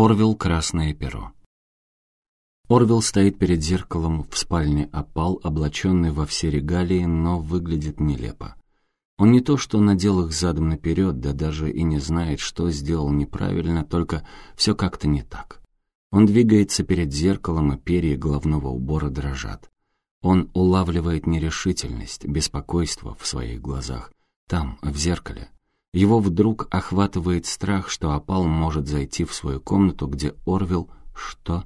Орвил «Красное перо». Орвил стоит перед зеркалом в спальне опал, облаченный во все регалии, но выглядит нелепо. Он не то что надел их задом наперед, да даже и не знает, что сделал неправильно, только все как-то не так. Он двигается перед зеркалом, и перья головного убора дрожат. Он улавливает нерешительность, беспокойство в своих глазах. Там, в зеркале. Его вдруг охватывает страх, что опал может зайти в свою комнату, где Орвил... Что?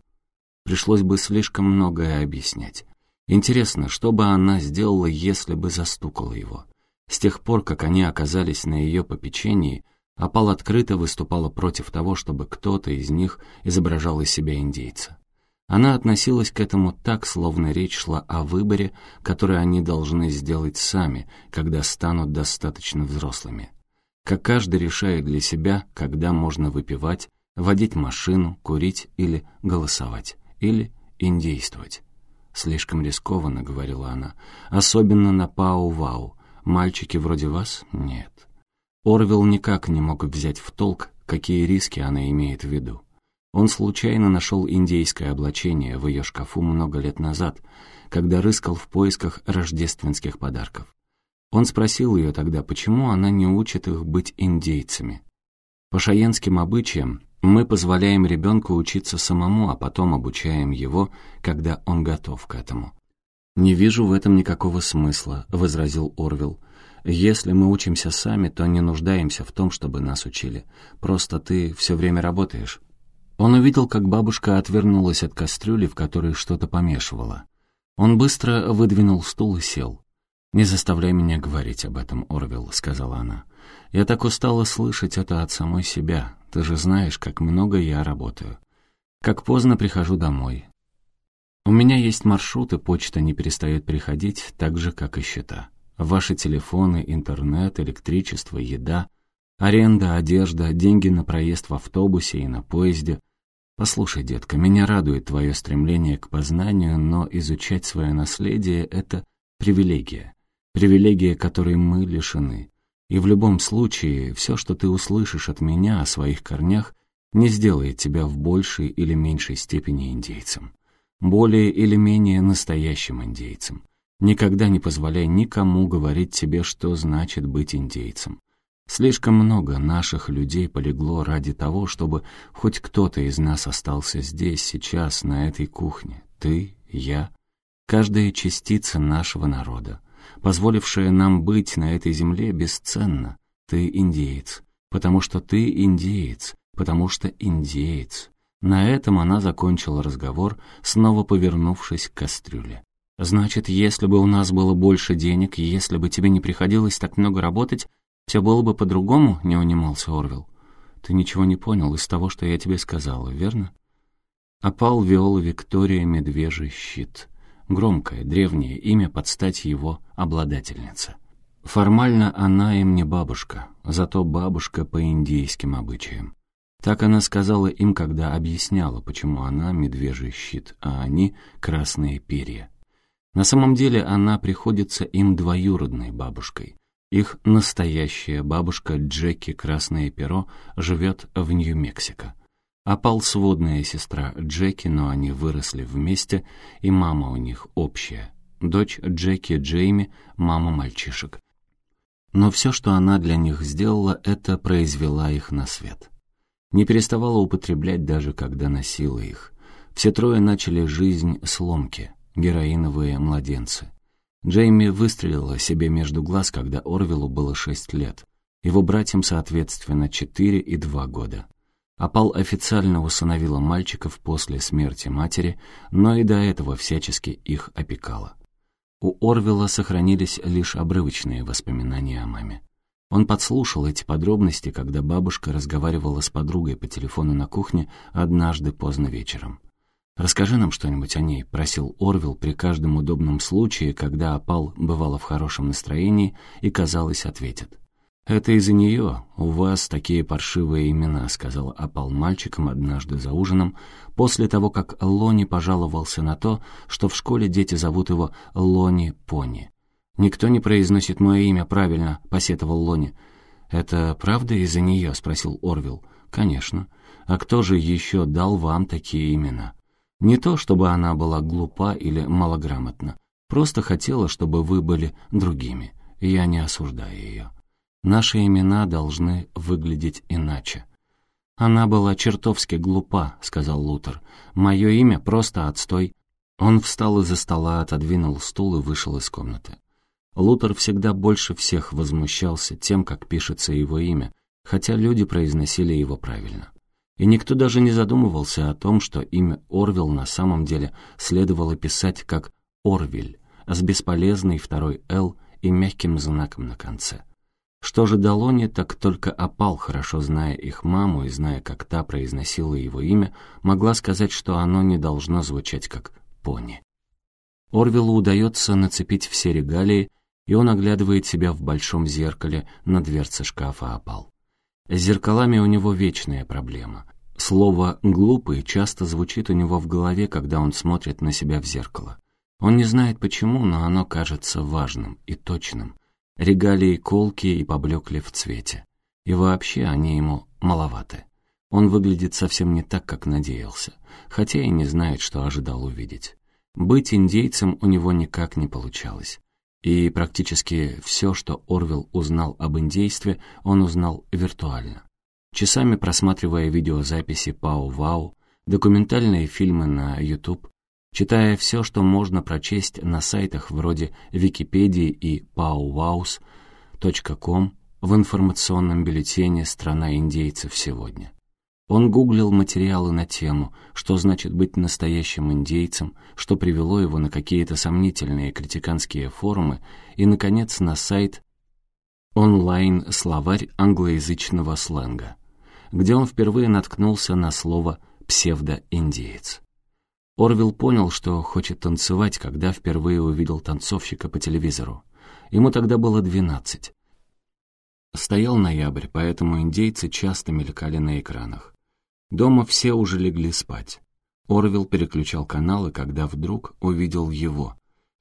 Пришлось бы слишком многое объяснять. Интересно, что бы она сделала, если бы застукала его? С тех пор, как они оказались на ее попечении, Апал открыто выступала против того, чтобы кто-то из них изображал из себя индейца. Она относилась к этому так, словно речь шла о выборе, который они должны сделать сами, когда станут достаточно взрослыми. Как каждый решает для себя, когда можно выпивать, водить машину, курить или голосовать или индействовать. «Слишком рискованно», — говорила она, — «особенно на Пау-Вау. Мальчики вроде вас? Нет». Орвилл никак не мог взять в толк, какие риски она имеет в виду. Он случайно нашел индейское облачение в ее шкафу много лет назад, когда рыскал в поисках рождественских подарков. Он спросил ее тогда, почему она не учит их быть индейцами. По шаенским обычаям мы позволяем ребенку учиться самому, а потом обучаем его, когда он готов к этому. «Не вижу в этом никакого смысла», — возразил Орвилл. «Если мы учимся сами, то не нуждаемся в том, чтобы нас учили. Просто ты все время работаешь». Он увидел, как бабушка отвернулась от кастрюли, в которой что-то помешивала. Он быстро выдвинул стул и сел. «Не заставляй меня говорить об этом, Орвилл», — сказала она. «Я так устала слышать это от самой себя. Ты же знаешь, как много я работаю. Как поздно прихожу домой. У меня есть маршрут, и почта не перестает приходить, так же, как и счета. Ваши телефоны, интернет, электричество, еда, аренда, одежда, деньги на проезд в автобусе и на поезде. Послушай, детка, меня радует твое стремление к познанию, но изучать свое наследие — это привилегия. Привилегия, которой мы лишены. И в любом случае, все, что ты услышишь от меня о своих корнях, не сделает тебя в большей или меньшей степени индейцем. Более или менее настоящим индейцем. Никогда не позволяй никому говорить тебе, что значит быть индейцем. Слишком много наших людей полегло ради того, чтобы хоть кто-то из нас остался здесь, сейчас, на этой кухне. Ты, я, каждая частица нашего народа позволившая нам быть на этой земле, бесценна. Ты индеец, потому что ты индеец, потому что индеец. На этом она закончила разговор, снова повернувшись к кастрюле. «Значит, если бы у нас было больше денег, если бы тебе не приходилось так много работать, все было бы по-другому?» — не унимался Орвел. «Ты ничего не понял из того, что я тебе сказала, верно?» Опал Виола Виктория Медвежий щит громкое, древнее имя под стать его обладательнице. Формально она им не бабушка, зато бабушка по индейским обычаям. Так она сказала им, когда объясняла, почему она медвежий щит, а они красные перья. На самом деле она приходится им двоюродной бабушкой. Их настоящая бабушка Джеки Красное Перо живет в Нью-Мексико. Опал сводная сестра Джеки, но они выросли вместе, и мама у них общая. Дочь Джеки Джейми, мама мальчишек. Но все, что она для них сделала, это произвела их на свет. Не переставала употреблять даже, когда носила их. Все трое начали жизнь с ломки, героиновые младенцы. Джейми выстрелила себе между глаз, когда Орвилу было шесть лет. Его братьям, соответственно, четыре и два года. Апал официально усыновила мальчиков после смерти матери, но и до этого всячески их опекала. У Орвела сохранились лишь обрывочные воспоминания о маме. Он подслушал эти подробности, когда бабушка разговаривала с подругой по телефону на кухне однажды поздно вечером. «Расскажи нам что-нибудь о ней», — просил Орвел при каждом удобном случае, когда опал бывала в хорошем настроении и, казалось, ответит. «Это из-за нее. У вас такие паршивые имена», — сказал опал мальчиком однажды за ужином, после того, как Лони пожаловался на то, что в школе дети зовут его Лони Пони. «Никто не произносит мое имя правильно», — посетовал Лони. «Это правда из-за нее?» — спросил Орвил. «Конечно. А кто же еще дал вам такие имена?» Не то, чтобы она была глупа или малограмотна. Просто хотела, чтобы вы были другими. Я не осуждаю ее. Наши имена должны выглядеть иначе. «Она была чертовски глупа», — сказал Лутер. «Мое имя просто отстой». Он встал из-за стола, отодвинул стул и вышел из комнаты. Лутер всегда больше всех возмущался тем, как пишется его имя, хотя люди произносили его правильно. И никто даже не задумывался о том, что имя Орвел на самом деле следовало писать как Орвель, с бесполезной второй «Л» и мягким знаком на конце. Что же до Лони, так только опал, хорошо зная их маму и зная, как та произносила его имя, могла сказать, что оно не должно звучать как «пони». Орвелу удается нацепить все регалии, и он оглядывает себя в большом зеркале на дверце шкафа опал. С зеркалами у него вечная проблема. Слово «глупый» часто звучит у него в голове, когда он смотрит на себя в зеркало. Он не знает почему, но оно кажется важным и точным. Регалии колки и поблекли в цвете. И вообще они ему маловаты. Он выглядит совсем не так, как надеялся, хотя и не знает, что ожидал увидеть. Быть индейцем у него никак не получалось. И практически все, что Орвел узнал об индействе, он узнал виртуально. Часами просматривая видеозаписи Пау-Вау, документальные фильмы на YouTube, читая все, что можно прочесть на сайтах вроде Википедии и powwows.com в информационном бюллетене «Страна индейцев сегодня». Он гуглил материалы на тему, что значит быть настоящим индейцем, что привело его на какие-то сомнительные критиканские форумы и, наконец, на сайт онлайн-словарь англоязычного сленга, где он впервые наткнулся на слово «псевдоиндеец». Орвилл понял, что хочет танцевать, когда впервые увидел танцовщика по телевизору. Ему тогда было двенадцать. Стоял ноябрь, поэтому индейцы часто мелькали на экранах. Дома все уже легли спать. Орвил переключал каналы, когда вдруг увидел его.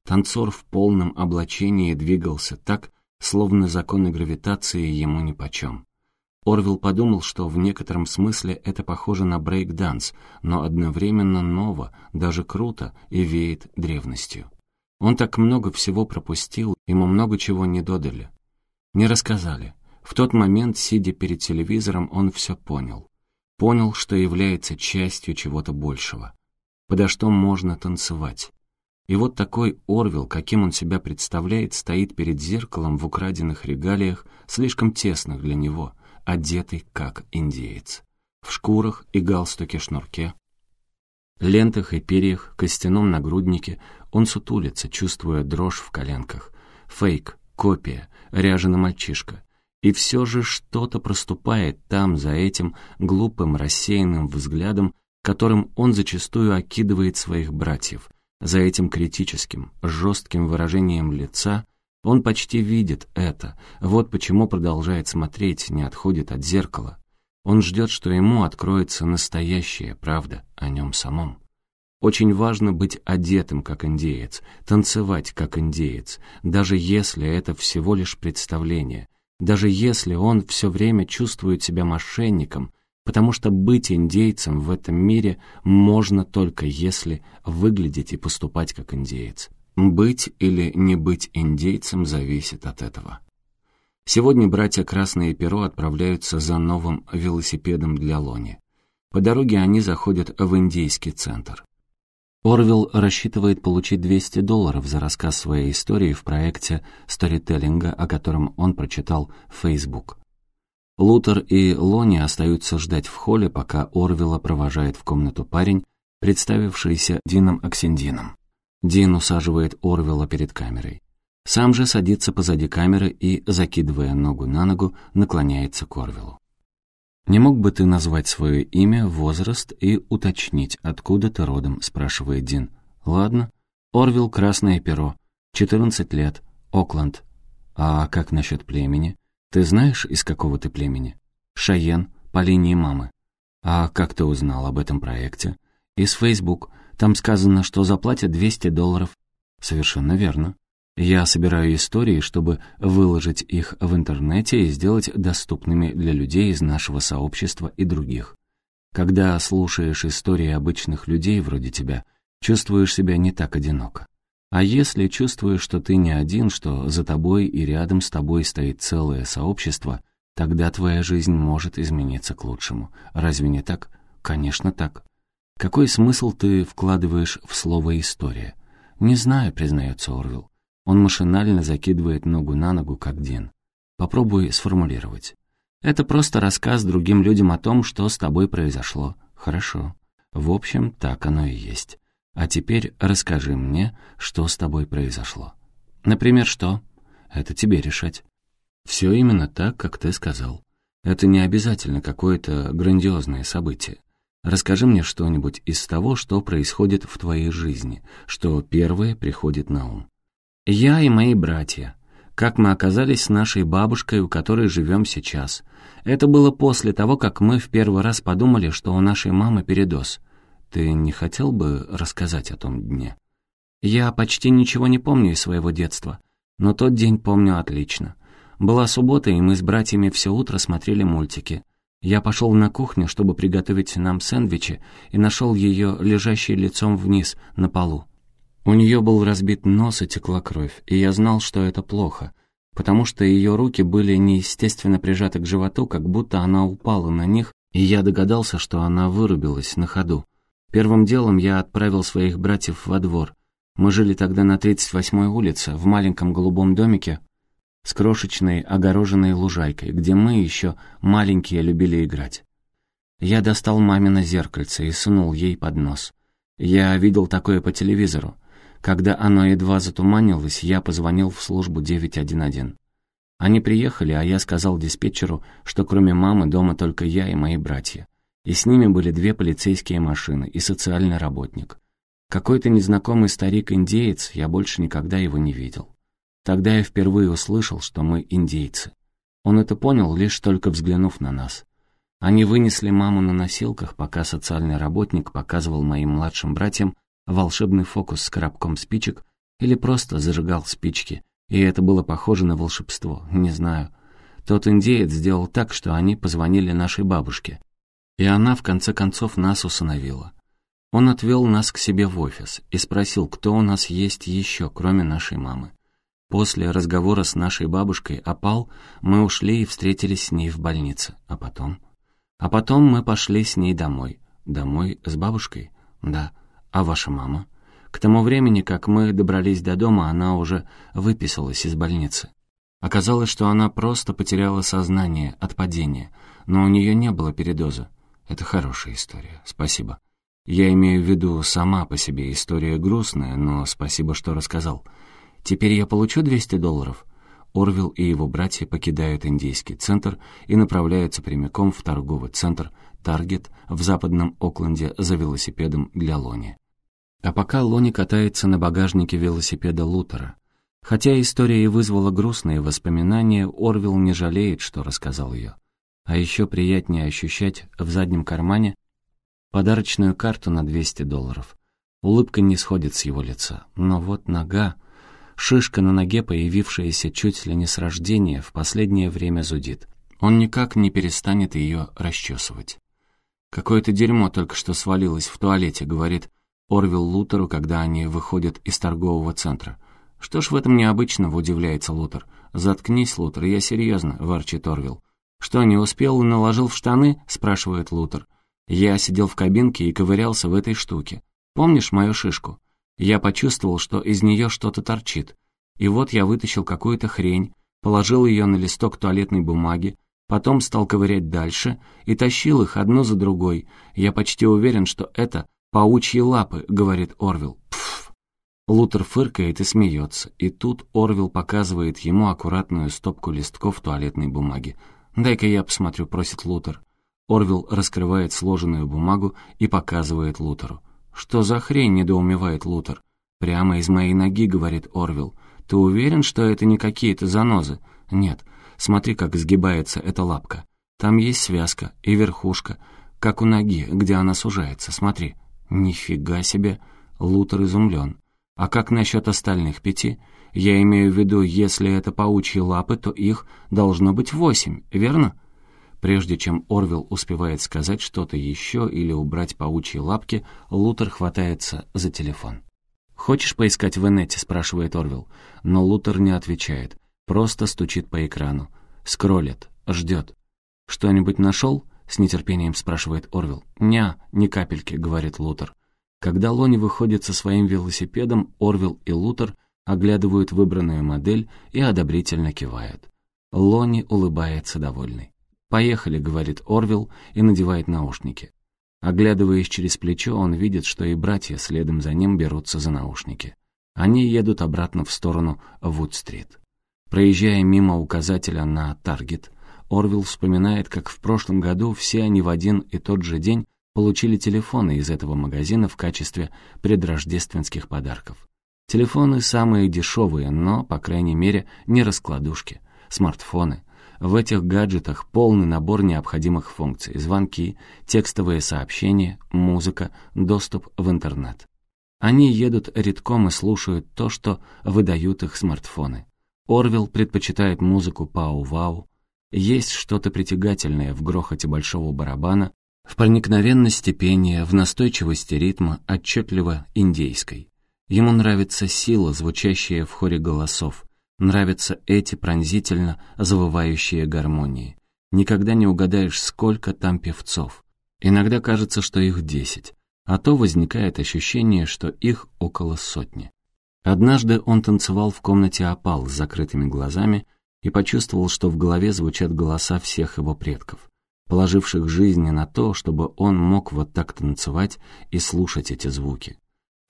Танцор в полном облачении двигался так, словно законы гравитации ему нипочем. Орвил подумал, что в некотором смысле это похоже на брейк-данс, но одновременно ново, даже круто и веет древностью. Он так много всего пропустил, ему много чего не додали. Не рассказали. В тот момент, сидя перед телевизором, он все понял понял, что является частью чего-то большего, подо что можно танцевать. И вот такой Орвел, каким он себя представляет, стоит перед зеркалом в украденных регалиях, слишком тесных для него, одетый как индеец. В шкурах и галстуке-шнурке, лентах и перьях, костяном нагруднике он сутулится, чувствуя дрожь в коленках. Фейк, копия, ряженый мальчишка. И все же что-то проступает там, за этим глупым, рассеянным взглядом, которым он зачастую окидывает своих братьев. За этим критическим, жестким выражением лица он почти видит это. Вот почему продолжает смотреть, не отходит от зеркала. Он ждет, что ему откроется настоящая правда о нем самом. Очень важно быть одетым, как индеец, танцевать, как индеец, даже если это всего лишь представление, даже если он все время чувствует себя мошенником, потому что быть индейцем в этом мире можно только если выглядеть и поступать как индеец. Быть или не быть индейцем зависит от этого. Сегодня братья Красное Перо отправляются за новым велосипедом для Лони. По дороге они заходят в индейский центр. Орвилл рассчитывает получить 200 долларов за рассказ своей истории в проекте сторителлинга, о котором он прочитал в Facebook. Лутер и Лони остаются ждать в холле, пока Орвилла провожает в комнату парень, представившийся Дином Оксендином. Дин усаживает Орвилла перед камерой. Сам же садится позади камеры и, закидывая ногу на ногу, наклоняется к Орвиллу. «Не мог бы ты назвать свое имя, возраст и уточнить, откуда ты родом?» — спрашивает Дин. «Ладно. Орвилл Красное Перо. 14 лет. Окленд. А как насчет племени? Ты знаешь, из какого ты племени?» «Шайен, по линии мамы». «А как ты узнал об этом проекте?» «Из Facebook. Там сказано, что заплатят 200 долларов». «Совершенно верно. Я собираю истории, чтобы выложить их в интернете и сделать доступными для людей из нашего сообщества и других. Когда слушаешь истории обычных людей вроде тебя, чувствуешь себя не так одиноко. А если чувствуешь, что ты не один, что за тобой и рядом с тобой стоит целое сообщество, тогда твоя жизнь может измениться к лучшему. Разве не так? Конечно, так. Какой смысл ты вкладываешь в слово «история»? Не знаю, признается Орвилл. Он машинально закидывает ногу на ногу, как Дин. Попробуй сформулировать. Это просто рассказ другим людям о том, что с тобой произошло. Хорошо. В общем, так оно и есть. А теперь расскажи мне, что с тобой произошло. Например, что? Это тебе решать. Все именно так, как ты сказал. Это не обязательно какое-то грандиозное событие. Расскажи мне что-нибудь из того, что происходит в твоей жизни, что первое приходит на ум. Я и мои братья. Как мы оказались с нашей бабушкой, у которой живем сейчас. Это было после того, как мы в первый раз подумали, что у нашей мамы передоз. Ты не хотел бы рассказать о том дне? Я почти ничего не помню из своего детства, но тот день помню отлично. Была суббота, и мы с братьями все утро смотрели мультики. Я пошел на кухню, чтобы приготовить нам сэндвичи, и нашел ее лежащей лицом вниз на полу. У нее был разбит нос и текла кровь, и я знал, что это плохо, потому что ее руки были неестественно прижаты к животу, как будто она упала на них, и я догадался, что она вырубилась на ходу. Первым делом я отправил своих братьев во двор. Мы жили тогда на 38-й улице, в маленьком голубом домике с крошечной огороженной лужайкой, где мы еще маленькие любили играть. Я достал мамино зеркальце и сунул ей под нос. Я видел такое по телевизору. Когда оно едва затуманилось, я позвонил в службу 911. Они приехали, а я сказал диспетчеру, что кроме мамы дома только я и мои братья. И с ними были две полицейские машины и социальный работник. Какой-то незнакомый старик-индеец, я больше никогда его не видел. Тогда я впервые услышал, что мы индейцы. Он это понял, лишь только взглянув на нас. Они вынесли маму на носилках, пока социальный работник показывал моим младшим братьям, волшебный фокус с коробком спичек или просто зажигал спички, и это было похоже на волшебство, не знаю. Тот индеец сделал так, что они позвонили нашей бабушке, и она в конце концов нас усыновила. Он отвел нас к себе в офис и спросил, кто у нас есть еще, кроме нашей мамы. После разговора с нашей бабушкой опал, мы ушли и встретились с ней в больнице. А потом? А потом мы пошли с ней домой. Домой с бабушкой? Да. А ваша мама? К тому времени, как мы добрались до дома, она уже выписалась из больницы. Оказалось, что она просто потеряла сознание от падения, но у нее не было передоза. Это хорошая история, спасибо. Я имею в виду сама по себе история грустная, но спасибо, что рассказал. Теперь я получу 200 долларов? Орвилл и его братья покидают индийский центр и направляются прямиком в торговый центр «Таргет» в западном Окленде за велосипедом для Лони. А пока Лони катается на багажнике велосипеда Лутера. Хотя история и вызвала грустные воспоминания, Орвилл не жалеет, что рассказал ее. А еще приятнее ощущать в заднем кармане подарочную карту на 200 долларов. Улыбка не сходит с его лица. Но вот нога, шишка на ноге, появившаяся чуть ли не с рождения, в последнее время зудит. Он никак не перестанет ее расчесывать. «Какое-то дерьмо только что свалилось в туалете», — говорит Орвил Лутеру, когда они выходят из торгового центра. «Что ж в этом необычного?» — удивляется Лутер. «Заткнись, Лутер, я серьезно», — ворчит Орвил. «Что, не успел и наложил в штаны?» — спрашивает Лутер. Я сидел в кабинке и ковырялся в этой штуке. Помнишь мою шишку? Я почувствовал, что из нее что-то торчит. И вот я вытащил какую-то хрень, положил ее на листок туалетной бумаги, потом стал ковырять дальше и тащил их одну за другой. Я почти уверен, что это «Паучьи лапы», — говорит Орвил. Пф. Лутер фыркает и смеется, и тут Орвил показывает ему аккуратную стопку листков туалетной бумаги. «Дай-ка я посмотрю», — просит Лутер. Орвил раскрывает сложенную бумагу и показывает Лутеру. «Что за хрень?» — недоумевает Лутер. «Прямо из моей ноги», — говорит Орвил. «Ты уверен, что это не какие-то занозы?» «Нет. Смотри, как сгибается эта лапка. Там есть связка и верхушка, как у ноги, где она сужается. Смотри». «Нифига себе!» — Лутер изумлен. «А как насчет остальных пяти? Я имею в виду, если это паучьи лапы, то их должно быть восемь, верно? Прежде чем Орвел успевает сказать что-то еще или убрать паучьи лапки, Лутер хватается за телефон. «Хочешь поискать в инете?» — спрашивает Орвел. Но Лутер не отвечает, просто стучит по экрану. Скроллит, ждет. «Что-нибудь нашел?» — с нетерпением спрашивает Орвел. «Ня, ни капельки», — говорит Лутер. Когда Лони выходит со своим велосипедом, Орвел и Лутер оглядывают выбранную модель и одобрительно кивают. Лони улыбается довольный. «Поехали», — говорит Орвел и надевает наушники. Оглядываясь через плечо, он видит, что и братья следом за ним берутся за наушники. Они едут обратно в сторону Вуд-стрит. Проезжая мимо указателя на «Таргет», Орвилл вспоминает, как в прошлом году все они в один и тот же день получили телефоны из этого магазина в качестве предрождественских подарков. Телефоны самые дешевые, но, по крайней мере, не раскладушки. Смартфоны, в этих гаджетах полный набор необходимых функций. Звонки, текстовые сообщения, музыка, доступ в интернет. Они едут редком и слушают то, что выдают их смартфоны. Орвел предпочитает музыку пау-вау. Есть что-то притягательное в грохоте большого барабана, в проникновенности пения, в настойчивости ритма, отчетливо индейской. Ему нравится сила, звучащая в хоре голосов, Нравятся эти пронзительно завывающие гармонии. Никогда не угадаешь, сколько там певцов. Иногда кажется, что их десять, а то возникает ощущение, что их около сотни. Однажды он танцевал в комнате опал с закрытыми глазами и почувствовал, что в голове звучат голоса всех его предков, положивших жизни на то, чтобы он мог вот так танцевать и слушать эти звуки.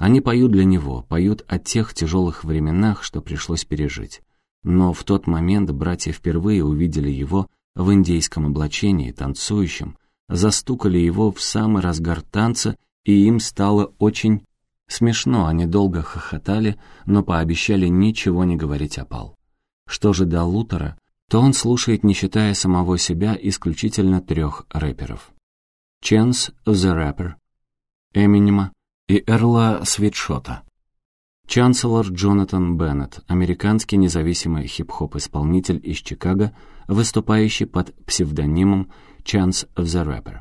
Они поют для него, поют о тех тяжелых временах, что пришлось пережить. Но в тот момент братья впервые увидели его в индейском облачении, танцующим, застукали его в самый разгар танца, и им стало очень смешно. Они долго хохотали, но пообещали ничего не говорить о Пал. Что же до Лутера, то он слушает, не считая самого себя, исключительно трех рэперов. Chance the Rapper, Эминема и Эрла Свитшота. Чанселор Джонатан Беннет, американский независимый хип-хоп-исполнитель из Чикаго, выступающий под псевдонимом Chance of the Rapper.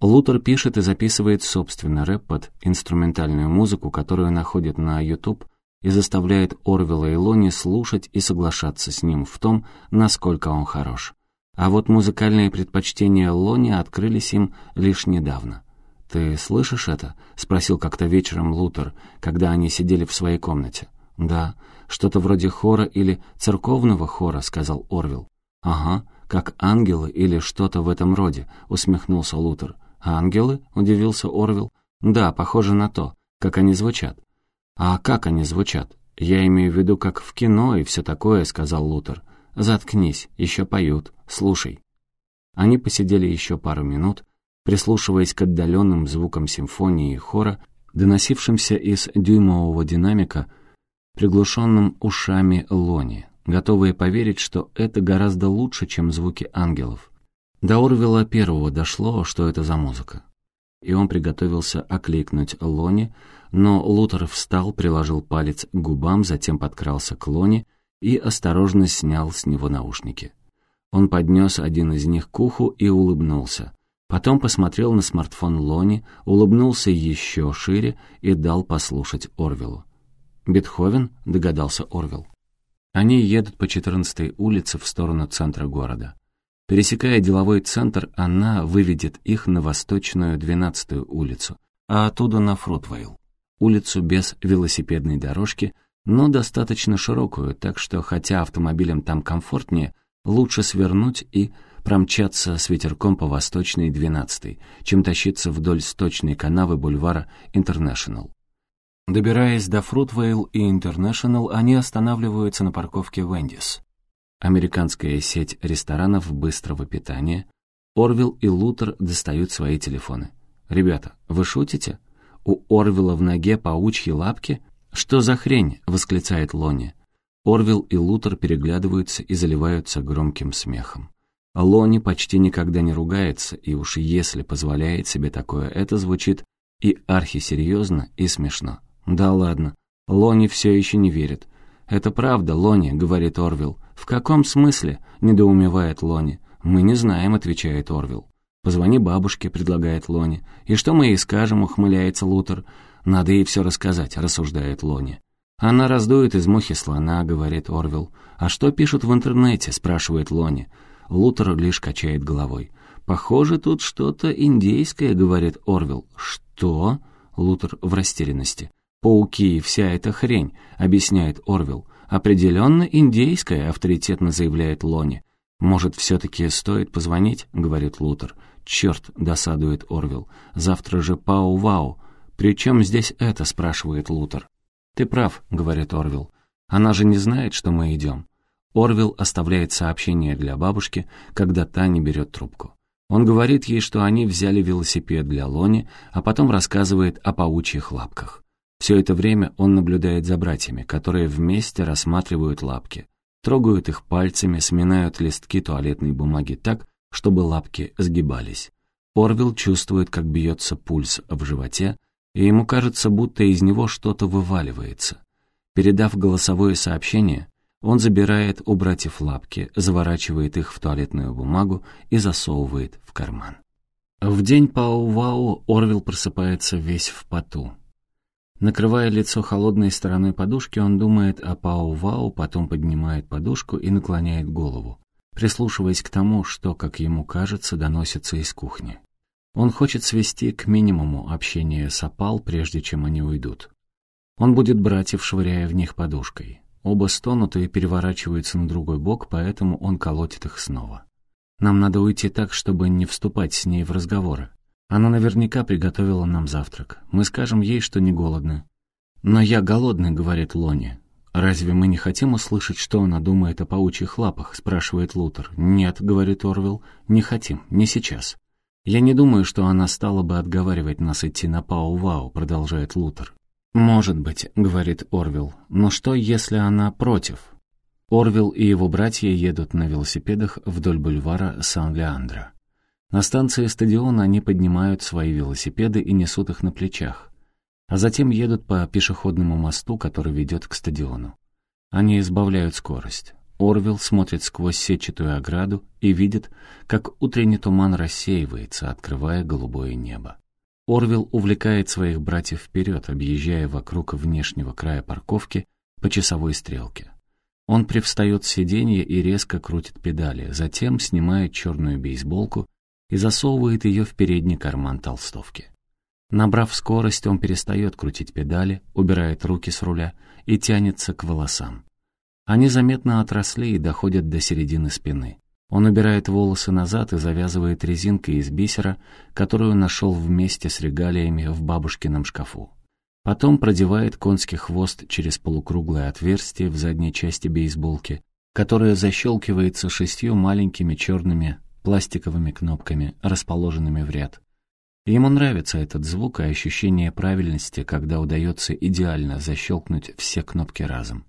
Лутер пишет и записывает собственный рэп под инструментальную музыку, которую находит на YouTube и заставляет Орвела и Лони слушать и соглашаться с ним в том, насколько он хорош. А вот музыкальные предпочтения Лони открылись им лишь недавно. «Ты слышишь это?» — спросил как-то вечером Лутер, когда они сидели в своей комнате. «Да, что-то вроде хора или церковного хора», — сказал Орвил. «Ага, как ангелы или что-то в этом роде», — усмехнулся Лутер. «Ангелы?» — удивился Орвил. «Да, похоже на то, как они звучат». «А как они звучат?» «Я имею в виду, как в кино и все такое», — сказал Лутер. «Заткнись, еще поют. Слушай». Они посидели еще пару минут, прислушиваясь к отдаленным звукам симфонии и хора, доносившимся из дюймового динамика, приглушенным ушами Лони, готовые поверить, что это гораздо лучше, чем звуки ангелов. До Орвела первого дошло, что это за музыка. И он приготовился окликнуть Лони, но Лутер встал, приложил палец к губам, затем подкрался к Лони и осторожно снял с него наушники. Он поднес один из них к уху и улыбнулся. Потом посмотрел на смартфон Лони, улыбнулся еще шире и дал послушать Орвелу. «Бетховен?» — догадался Орвел. Они едут по 14-й улице в сторону центра города. Пересекая деловой центр, она выведет их на восточную 12-ю улицу, а оттуда на Фрутвейл. Улицу без велосипедной дорожки, но достаточно широкую, так что, хотя автомобилям там комфортнее, лучше свернуть и промчаться с ветерком по восточной 12 чем тащиться вдоль сточной канавы бульвара Интернешнл. Добираясь до Фрутвейл и Интернешнл, они останавливаются на парковке Вендис. Американская сеть ресторанов быстрого питания. Орвилл и Лутер достают свои телефоны. «Ребята, вы шутите? У Орвилла в ноге паучьи лапки? Что за хрень?» — восклицает Лони. Орвилл и Лутер переглядываются и заливаются громким смехом. Лони почти никогда не ругается, и уж если позволяет себе такое, это звучит и архисерьезно, и смешно. Да ладно, Лони все еще не верит. «Это правда, Лони», — говорит Орвилл. «В каком смысле?» — недоумевает Лони. «Мы не знаем», — отвечает Орвилл. «Позвони бабушке», — предлагает Лони. «И что мы ей скажем?» — ухмыляется Лутер. «Надо ей все рассказать», — рассуждает Лони. «Она раздует из мухи слона», — говорит Орвилл. «А что пишут в интернете?» — спрашивает Лони. Лутер лишь качает головой. «Похоже, тут что-то индейское», — говорит Орвилл. «Что?» — Лутер в растерянности. «Пауки и вся эта хрень», — объясняет Орвилл. «Определенно индейская», — авторитетно заявляет Лони. «Может, все-таки стоит позвонить?» — говорит Лутер. «Черт», — досадует Орвилл. «Завтра же Пау-Вау». «При чем здесь это?» — спрашивает Лутер. «Ты прав», — говорит Орвилл. «Она же не знает, что мы идем». Орвилл оставляет сообщение для бабушки, когда та не берет трубку. Он говорит ей, что они взяли велосипед для Лони, а потом рассказывает о паучьих лапках. Все это время он наблюдает за братьями, которые вместе рассматривают лапки, трогают их пальцами, сминают листки туалетной бумаги так, чтобы лапки сгибались. Орвилл чувствует, как бьется пульс в животе, и ему кажется, будто из него что-то вываливается. Передав голосовое сообщение, он забирает у братьев лапки, заворачивает их в туалетную бумагу и засовывает в карман. В день Пау-Вау Орвилл просыпается весь в поту. Накрывая лицо холодной стороной подушки, он думает о Пау-Вау, потом поднимает подушку и наклоняет голову, прислушиваясь к тому, что, как ему кажется, доносится из кухни. Он хочет свести к минимуму общение с опал, прежде чем они уйдут. Он будет братьев, швыряя в них подушкой. Оба стонут и переворачиваются на другой бок, поэтому он колотит их снова. Нам надо уйти так, чтобы не вступать с ней в разговоры. Она наверняка приготовила нам завтрак. Мы скажем ей, что не голодны. «Но я голодный», — говорит Лони. «Разве мы не хотим услышать, что она думает о паучьих лапах?» — спрашивает Лутер. «Нет», — говорит Орвилл, — «не хотим, не сейчас». «Я не думаю, что она стала бы отговаривать нас идти на Пау-Вау», — продолжает Лутер. «Может быть», — говорит Орвилл, — «но что, если она против?» Орвилл и его братья едут на велосипедах вдоль бульвара Сан-Леандро. На станции стадиона они поднимают свои велосипеды и несут их на плечах, а затем едут по пешеходному мосту, который ведет к стадиону. Они избавляют скорость. Орвилл смотрит сквозь сетчатую ограду и видит, как утренний туман рассеивается, открывая голубое небо. Орвилл увлекает своих братьев вперед, объезжая вокруг внешнего края парковки по часовой стрелке. Он привстает с сиденья и резко крутит педали, затем снимает черную бейсболку и засовывает ее в передний карман толстовки. Набрав скорость, он перестает крутить педали, убирает руки с руля и тянется к волосам. Они заметно отросли и доходят до середины спины. Он убирает волосы назад и завязывает резинкой из бисера, которую нашел вместе с регалиями в бабушкином шкафу. Потом продевает конский хвост через полукруглое отверстие в задней части бейсболки, которое защелкивается шестью маленькими черными пластиковыми кнопками, расположенными в ряд. Ему нравится этот звук и ощущение правильности, когда удается идеально защелкнуть все кнопки разом.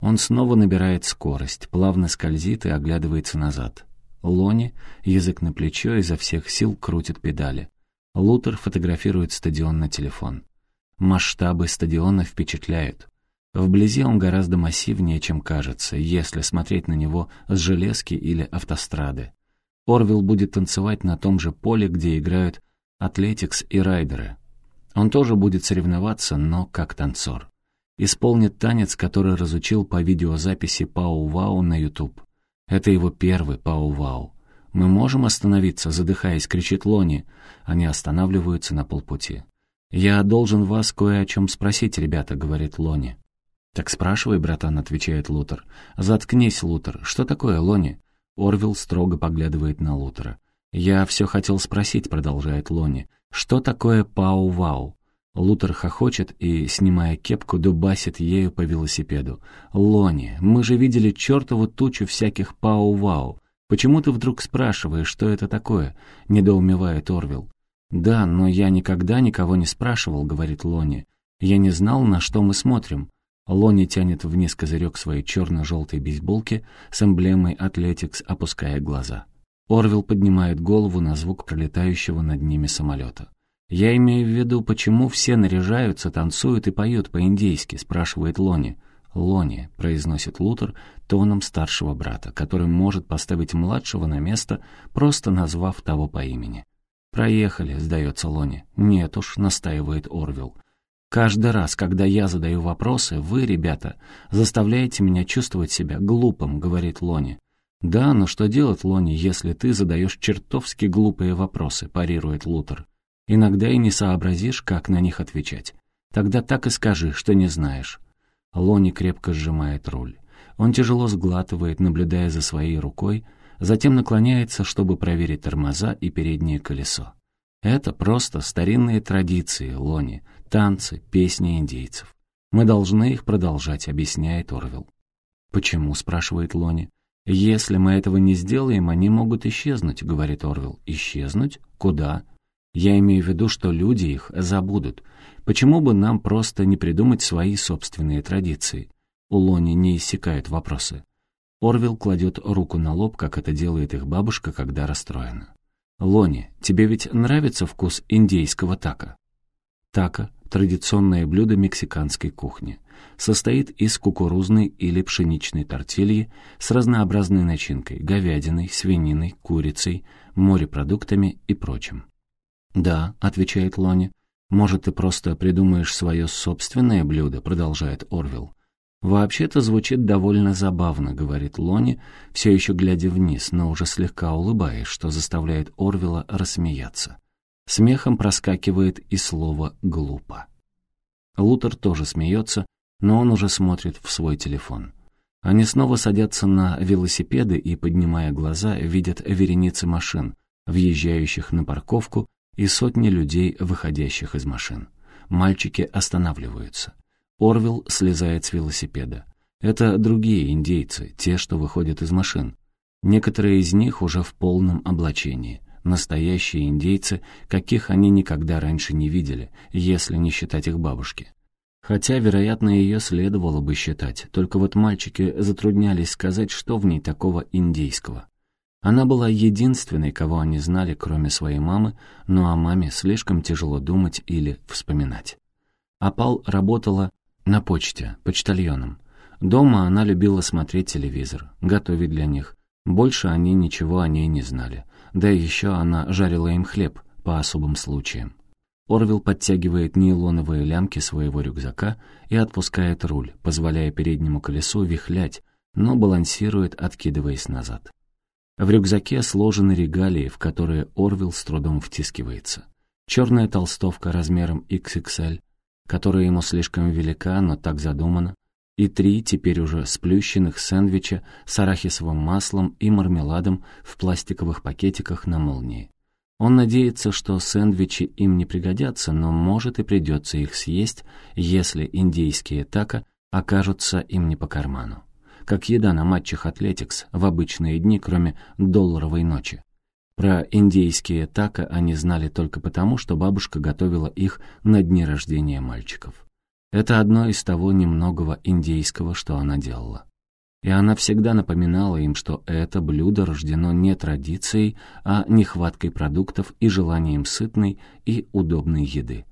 Он снова набирает скорость, плавно скользит и оглядывается назад. Лони, язык на плечо, изо всех сил крутит педали. Лутер фотографирует стадион на телефон. Масштабы стадиона впечатляют. Вблизи он гораздо массивнее, чем кажется, если смотреть на него с железки или автострады. Орвилл будет танцевать на том же поле, где играют атлетикс и райдеры. Он тоже будет соревноваться, но как танцор исполнит танец, который разучил по видеозаписи Пау-Вау на YouTube. Это его первый Пау-Вау. «Мы можем остановиться?» — задыхаясь, кричит Лони. Они останавливаются на полпути. «Я должен вас кое о чем спросить, ребята», — говорит Лони. «Так спрашивай, братан», — отвечает Лутер. «Заткнись, Лутер. Что такое, Лони?» Орвилл строго поглядывает на Лутера. «Я все хотел спросить», — продолжает Лони. «Что такое Пау-Вау?» Лутер хохочет и, снимая кепку, дубасит ею по велосипеду. «Лони, мы же видели чертову тучу всяких пау-вау. Почему ты вдруг спрашиваешь, что это такое?» — недоумевает Орвилл. «Да, но я никогда никого не спрашивал», — говорит Лони. «Я не знал, на что мы смотрим». Лони тянет вниз козырек своей черно-желтой бейсболки с эмблемой «Атлетикс», опуская глаза. Орвилл поднимает голову на звук пролетающего над ними самолета. «Я имею в виду, почему все наряжаются, танцуют и поют по-индейски?» — спрашивает Лони. Лони», — произносит Лутер тоном старшего брата, который может поставить младшего на место, просто назвав того по имени. «Проехали», — сдается Лони. «Нет уж», — настаивает Орвилл. «Каждый раз, когда я задаю вопросы, вы, ребята, заставляете меня чувствовать себя глупым», — говорит Лони. «Да, но что делать, Лони, если ты задаешь чертовски глупые вопросы?» — парирует Лутер. «Иногда и не сообразишь, как на них отвечать. Тогда так и скажи, что не знаешь». Лони крепко сжимает руль. Он тяжело сглатывает, наблюдая за своей рукой, затем наклоняется, чтобы проверить тормоза и переднее колесо. Это просто старинные традиции, Лони, танцы, песни индейцев. Мы должны их продолжать, объясняет Орвилл. «Почему?» — спрашивает Лони. «Если мы этого не сделаем, они могут исчезнуть», — говорит Орвилл. «Исчезнуть? Куда?» «Я имею в виду, что люди их забудут. Почему бы нам просто не придумать свои собственные традиции?» У Лони не иссякают вопросы. Орвилл кладет руку на лоб, как это делает их бабушка, когда расстроена. «Лони, тебе ведь нравится вкус индейского тако?» Тако — традиционное блюдо мексиканской кухни. Состоит из кукурузной или пшеничной тортильи с разнообразной начинкой — говядиной, свининой, курицей, морепродуктами и прочим. «Да», — отвечает Лони. «Может, ты просто придумаешь свое собственное блюдо?» — продолжает Орвилл. «Вообще-то звучит довольно забавно», — говорит Лони, все еще глядя вниз, но уже слегка улыбаясь, что заставляет Орвела рассмеяться. Смехом проскакивает и слово «глупо». Лутер тоже смеется, но он уже смотрит в свой телефон. Они снова садятся на велосипеды и, поднимая глаза, видят вереницы машин, въезжающих на парковку, и сотни людей, выходящих из машин. Мальчики останавливаются. Орвилл слезает с велосипеда. Это другие индейцы, те, что выходят из машин. Некоторые из них уже в полном облачении. Настоящие индейцы, каких они никогда раньше не видели, если не считать их бабушки. Хотя, вероятно, ее следовало бы считать, только вот мальчики затруднялись сказать, что в ней такого индейского. Она была единственной, кого они знали, кроме своей мамы, но о маме слишком тяжело думать или вспоминать. Апал работала на почте, почтальоном. Дома она любила смотреть телевизор, готовить для них. Больше они ничего о ней не знали. Да и еще она жарила им хлеб по особым случаям. Орвил подтягивает нейлоновые лямки своего рюкзака и отпускает руль, позволяя переднему колесу вихлять, но балансирует, откидываясь назад. В рюкзаке сложены регалии, в которые Орвил с трудом втискивается. Черная толстовка размером XXL, которая ему слишком велика, но так задумана, и три теперь уже сплющенных сэндвича с арахисовым маслом и мармеладом в пластиковых пакетиках на молнии. Он надеется, что сэндвичи им не пригодятся, но может и придется их съесть, если индейские тако окажутся им не по карману. Как еда на матчах Атлетикс в обычные дни, кроме долларовой ночи. Про индейские тако они знали только потому, что бабушка готовила их на дни рождения мальчиков. Это одно из того немногого индейского, что она делала. И она всегда напоминала им, что это блюдо рождено не традицией, а нехваткой продуктов и желанием сытной и удобной еды.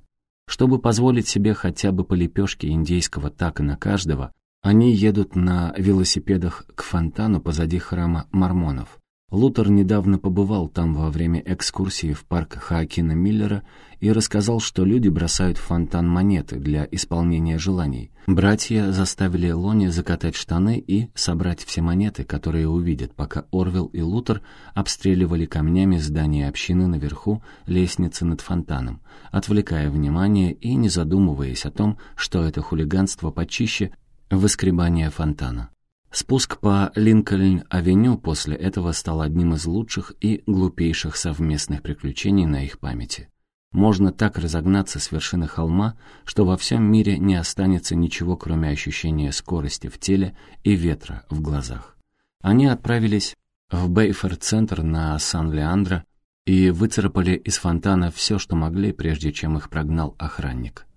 Чтобы позволить себе хотя бы по лепешке индейского тако на каждого, они едут на велосипедах к фонтану позади храма мормонов, Лутер недавно побывал там во время экскурсии в парк Хаакина Миллера и рассказал, что люди бросают в фонтан монеты для исполнения желаний. Братья заставили Лони закатать штаны и собрать все монеты, которые увидят, пока Орвел и Лутер обстреливали камнями здание общины наверху лестницы над фонтаном, отвлекая внимание и не задумываясь о том, что это хулиганство почище выскребания фонтана. Спуск по Линкольн-авеню после этого стал одним из лучших и глупейших совместных приключений на их памяти. Можно так разогнаться с вершины холма, что во всем мире не останется ничего, кроме ощущения скорости в теле и ветра в глазах. Они отправились в Бейфорд-центр на Сан-Леандро и выцарапали из фонтана все, что могли, прежде чем их прогнал охранник.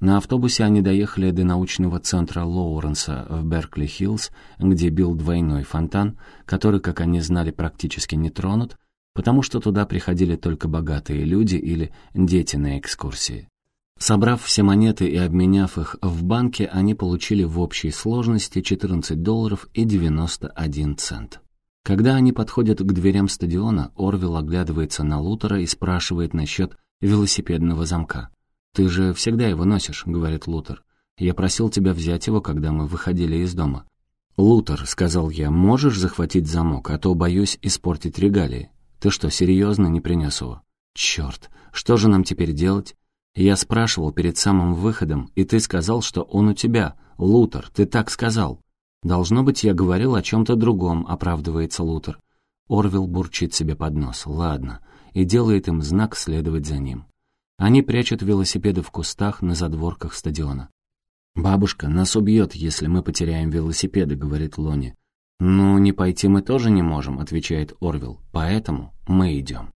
На автобусе они доехали до научного центра Лоуренса в Беркли-Хиллз, где бил двойной фонтан, который, как они знали, практически не тронут, потому что туда приходили только богатые люди или дети на экскурсии. Собрав все монеты и обменяв их в банке, они получили в общей сложности 14 долларов и 91 цент. Когда они подходят к дверям стадиона, Орвилл оглядывается на Лутера и спрашивает насчет велосипедного замка. «Ты же всегда его носишь», — говорит Лутер. «Я просил тебя взять его, когда мы выходили из дома». «Лутер», — сказал я, — «можешь захватить замок, а то боюсь испортить регалии. Ты что, серьезно не принес его?» «Черт, что же нам теперь делать?» Я спрашивал перед самым выходом, и ты сказал, что он у тебя. Лутер, ты так сказал. Должно быть, я говорил о чем-то другом, оправдывается Лутер. Орвил бурчит себе под нос. Ладно. И делает им знак следовать за ним. Они прячут велосипеды в кустах на задворках стадиона. «Бабушка нас убьет, если мы потеряем велосипеды», — говорит Лони. «Ну, не пойти мы тоже не можем», — отвечает Орвил. «Поэтому мы идем».